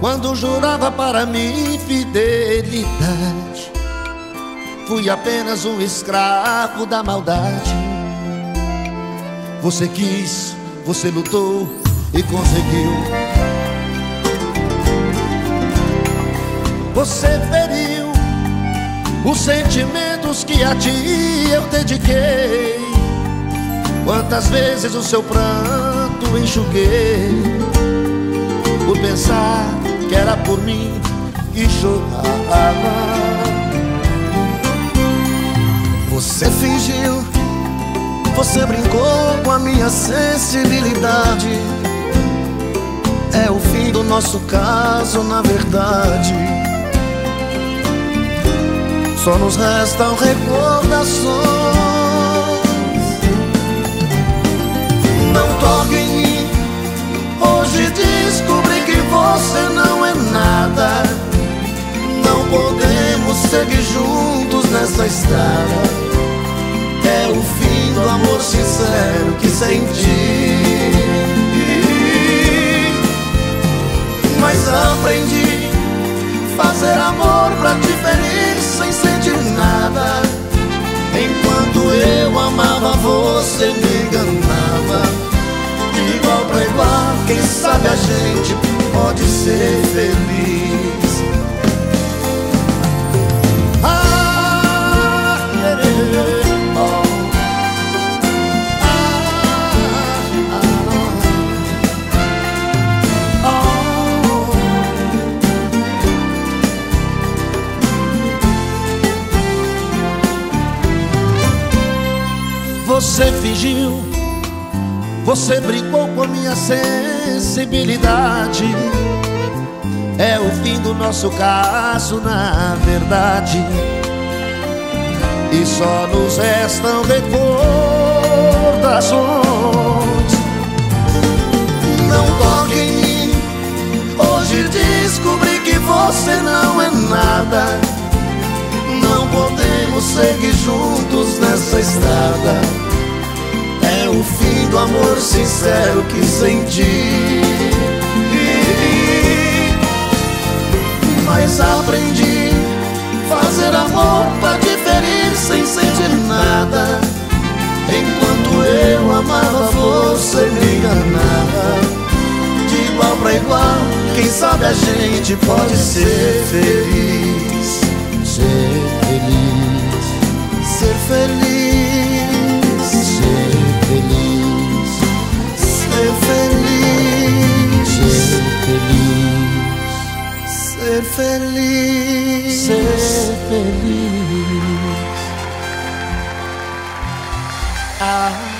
Quando jurava para mim fidelidade. Fui apenas um escravo da maldade. Você quis, você lutou e conseguiu. Você feriu os sentimentos que a ti eu dediquei. Quantas vezes o seu pranto enxuguei Por pensar que era por mim que chorava. Você fingiu, você brincou com a minha sensibilidade. É o fim do nosso caso, na verdade. Só nos restam recordações estrada. É o fim do amor sincero que senti. Mas aprendi fazer amor pra te ferir sem sentir nada. Enquanto eu amava você me enganava. De igual pra igual, quem sabe a gente pode ser feliz Você fingiu, você brincou com a minha sensibilidade. É o fim do nosso caso, na verdade. E só nos restam recordações. Não toque em mim, hoje descobri que você não é nada. Não podemos seguir juntos nessa estrada do amor sincero que senti. Mas aprendi fazer amor pra diferir sem sentir nada. Enquanto eu amava, você me enganava. De igual pra igual, quem sabe a gente pode ser feliz. Ser feliz. Ser feliz. Ser feliz. Ser feliz. Ah.